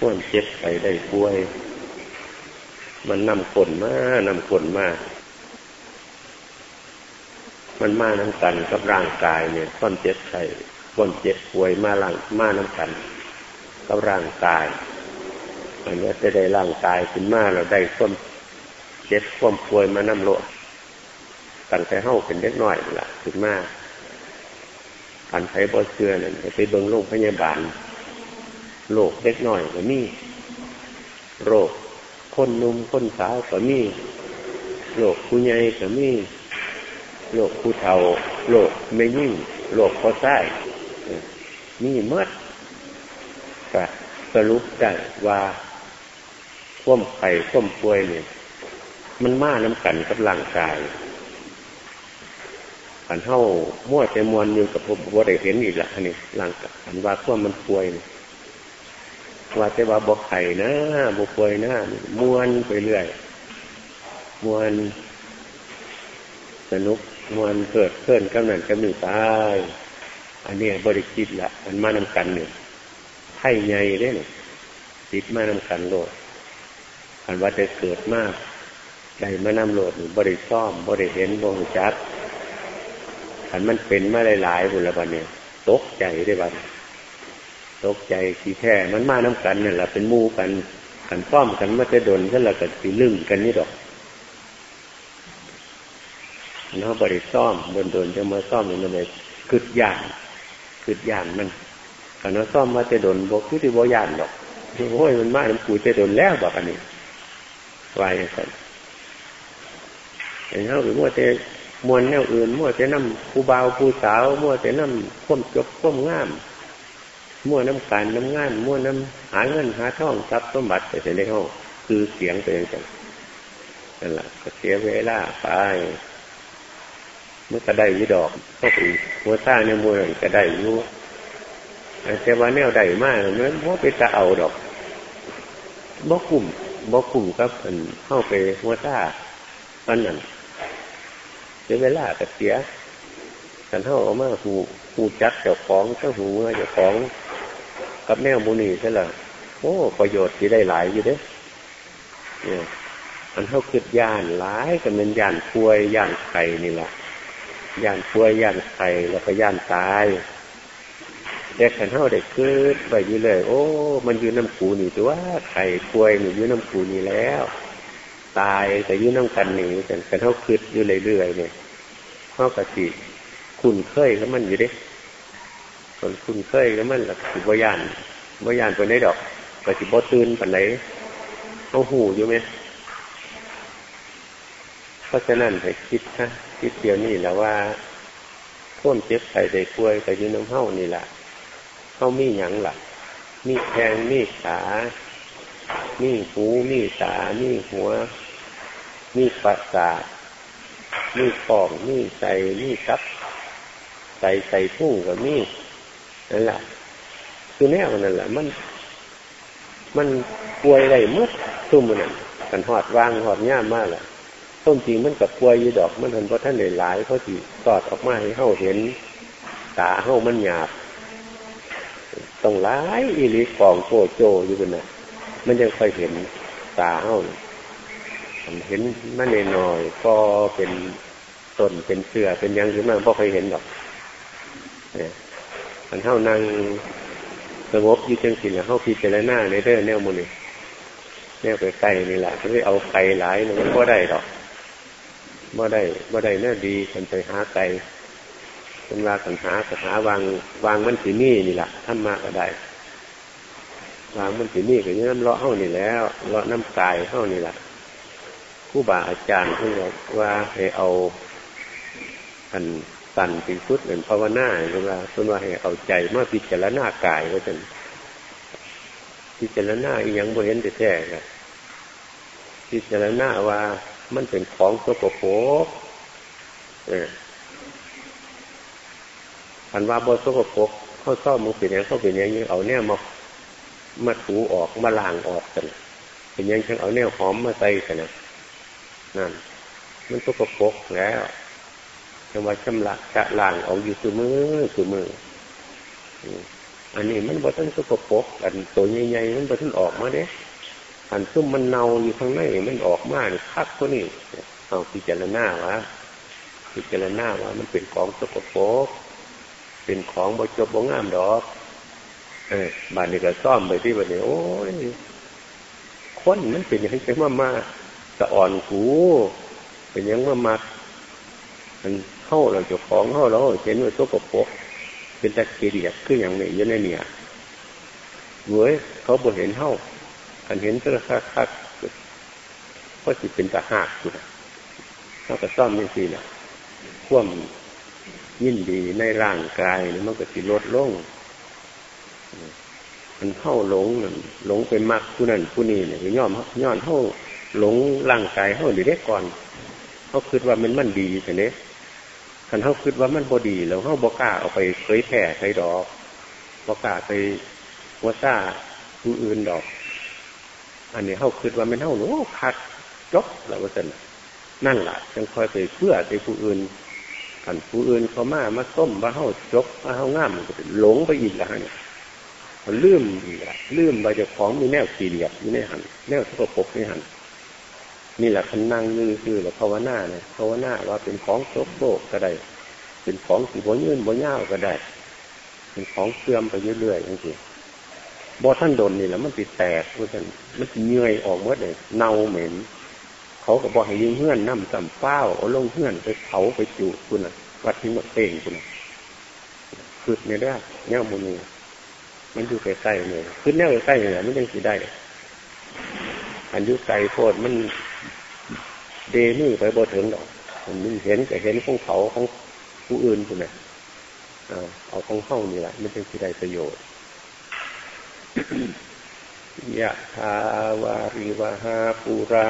ควรเจ็บไปได้ป่วย มันนำคนมานำคนมามันมาน้ำกันกับร่างกายเนี่ยควรเจ็บไข้ควรเจ็บป่วยมาล่างมาน้ำกันกับร่างกายอันนี้จะได้ร่างกายขึ้นมาเราได้ควมเจ็บควมป่วยมาน้ำโลดตั้งแต่เฮ้าเป็นเล็กน้อยละขึ้นมาอันไผ่บ่เชื่อเนี่ยไปเบิ่งโรงพยาบาล โรคเล็กน้อยก็มีโรคคนนุ่มคนสาวก็มีโรคผู้ใหญ่ก็มีโรคผู้เฒ่าโรคไม่ยิ่งโรคคอไส้มีเมื่อก็สรุปได้ว่าข่วมไข่ข่มป่วยเนี่ยมันมาน้ำกันกับร่างกายขันเท่ามั่วใจมวนอยู่กับผมว่าได้เห็นอีกละนี่ร่างกายขันว่าข่วมมันป่วย ว่าแต่ว่าบอกไข่นะบกป่วยนะมวนไปเรื่อยมวนสนุกมวนเกิดเคลื่อนกำนันกำหนึ่งตายอันนี้บริจิตละมันมานำกันเนี่ยไข่ใหญ่ได้เนี่ยติดมานำกันโลดอันว่าจะเกิดมากใดมานำโลดบริซ่อมบริเห็นบงจัดอันมันเป็นมาหลายๆบุรบันเนี่ยตกใจได้บ้าง ตกใจสีแท้มันมาน้ากันนี่แหละเป็นมูกันกันป้อมกันมาจะโดนก็ละกันสีลึ่งกันนี่ดอกเนาบริซ่อมโดนโดนจะมาซ่อมมันเลยกึดยานกึดยานมันกันว่าซ่อมมาจะโดนบอกคือที่บอยานดอกโอ้ยมันมาน้ำกูจะโดนแล้วบอกอันนี้วายกันเห็นเขาหรือว่าจะมวนแนวอื่นมั่วจะนั่ผู้บ่าวผู้สาวมั่วจะนั่ข่มจบข่มงาม มั่วน้ำการน้ำงาน มั่วน้ำหาเงินหาทองทรัพย์สมบัติไปในห้องคือเสียงไปอย่างนั้นนั่นแหละก็เสียเวลาไปเมื่อก็ได้ยี่ดอกก็ถือหัวซ่าเนี่ยมวยก็ได้ยู่แต่ว่าแนวใดมากนั้นว่าไปจะเอาดอกบ่กลุ่มบ่กลุ่มครับมันเข้าไปหัวซ่าอันนั้นเสียเวลาก็เสียกันเท่าออกมาหูหูจักเจ้าของเจ้าหูเจ้าของ กับแนวมูนีใช่หรอโอ้ประโยชน์ที่ได้หลายอยู่เด้เนี่ยมันเท่าคือย่านหลายกันเป็นย่านป่วยย่านไข่นี่แหละย่านป่วยย่านไข่แล้วก็ย่านตายแต่ขันเท่าได้คืดไปอยู่เลย โอ้ มันอยู่น้ำปูนี่ตัวไข่ป่วยนี่อยู่น้ำปูนี่แล้ว ตายแต่อยู่น้ำกันนี่แต่ขันเท่าคืดอยู่เรื่อยๆเนี่ยเท่ากับสิคุณเคยแล้วมันอยู่เด้ คนคุณเคยแล้วมันหลักสิบยานบยานไปไหนดอกก็สิบตื่นปันไหนเอาหูอยู่ไหมเพราะฉะนั้นให้คิดนะคิดเดียวนี่แหละว่าพ้นเจ็บไข่ได้ป่วยแต่ยืนน้ำเห้านี่แหละเขามีหยังหลักมีแทงมีขามีหูมีตามีหัว มีประสาทมีฟองมีใจมีซับใส่ใส่พุ่งกับมี นั่นแหละคือแน่นั่นแหละมัน มันป่วยอะไรมืดซุ่มมันกันหอดวางหอดย่ามมากแหละต้นจริงมันกับป่วยยีดอก มันเห็นเพราะท่านเหหลายเพราะที่ตอดออกมาให้เข้าเห็น ตาเข้ามันหยาบต้องร้ายอีลิฟองโกโจอยู่กันนะมันยังค่อยเห็นตาเข้าเห็นมันหน่อยก็เป็นต้นเป็นเสือเป็นยังขึ้นมาเพราะเคยเห็นหรอก มันเข้านั่งสงบอยู่จังสิเนี่ยเข้าพิจารณาในเรื่องแนวมูนี่แนวไปไกลนี่แหละจะไม่เอาไกลหลายมันก็ได้หรอกเมื่อได้เมื่อได้เน่าดีมันไปหาไกลเป็นว่าสัญหาสัญหาวางวางมันสีนี่นี่แหละท่านมาก็ได้วางมันสีนี่ก็ยังน้ำเลาะเข้านี่แล้วเลาะน้ำกายเข้านี่แหละผู้บาอาจารย์เพื่อว่าให้เอาอัน ตันเป็นสุดเหมือนภาวนาเวลาส่วนว่าให้เอาใจมาพิจารณากายว่าจะพิจารณาอีกอย่างบริเวณแต่แท้ครับพิจารณาว่ามันเป็นของสกปรกเอออันว่าบนสกปรกเขาซ่อมมันเป็นอย่างเขาเป็นอย่างนี้เอาแนวมามาถูออกมาล้างออกกันเป็นอย่างฉันเอาแนวหอมมาใส่กันนะนั่นมันสกปรกแล้ว จังว่าชำระจะล่างออกอยู่สมือสมืออันนี้มันบ่ทันสกปรกอันตัวใหญ่ๆมันบ่ทันออกมาเด้อันซุ่มมันเน่าอยู่ข้างในมันออกมาเนี่ยคักก็นี่เอาพิจารณาวะพิจารณาว่ามันเป็นของสกปรกเป็นของบ่จบบ่งามดอก เออบานนี้ก็ซ่อมไปที่บานนี้โอ้ยคนมันเป็นอย่างนี้มามาสะอ่อนหูเป็นยังมามามัน เข้าเราจะของเข้าเราเห็นว่าสกปกเป็นตะเกียบขึ้นอย่างนี้ยันในเนี่ยเว้ยเขาบ่เห็นเข้าอันเห็นก็คักคักก็สิเป็นตะหักอยู่นะเขาก็ซ่อมนี่สินะข่วมยินดีในร่างกายมันก็สิลดลงมันเข้าหลงหลงไปมากผู้นั้นผู้นี้เนี่ยย่อมย่อนเข้าหลงร่างกายเข้าดีเด็กก่อนเขาคิดว่ามันมันดีแต่เนี้ย คันเขาคิดว่ามันบอดี แล้วเขาบอกล้าเอาไปเผยแผ่ใครดอกบอกล้าไปว่าซ่าผู้อื่นดอก อันนี้เขาคิดว่ามันเท่าหนูคัดจบแล้วว่าสันนั่นแหละจังคอยไปเพื่อไปผู้อื่นขันผู้อื่นเขามามาส้มมาเข้าจบมาเข้าง่ามมันก็หลงไปอีกแล้วเนี่ยมันลืมอีกละลืมไปจากของมีแนวสี่เหลี่ยมมีแนวหันแนวทุกปรกไม่หัน นี่แหละคันนั่งยือคือหรือภาวนาเนี่ยภาวนาว่าเป็นของโสโคกก็ได้ เป็นของสีบวยืนบนเงาก็ได้ เป็นของเสื่อมไปเรื่อยๆอย่างนี้บอท่านโดนนี่แหละมันติดแตกเพราะฉะนั้นมันเหนื่อยออกหมดเลยเน่าเหม็น เขาก็บอกให้ยืมเพื่อนน้ำจำเป้าเอาลงเพื่อนไปเผาไปจูดคุณน่ะวัดทิ้งหมดเต่งคุณน่ะคือในได้แนวมูนีมันอยู่ใกล้ๆเลยคือแนวใกล้ๆเนี่ยมันยังสีได้อันยุไกลโพดมัน เดมือไปบ่ถึงดอกมันเห็นก็เห็นของเขาของผู้อื่นคุณน่ะเอาของเข้านี่แหละมันเป็นที่ได้ประโยชน์ยะทาวาริวหาปูรา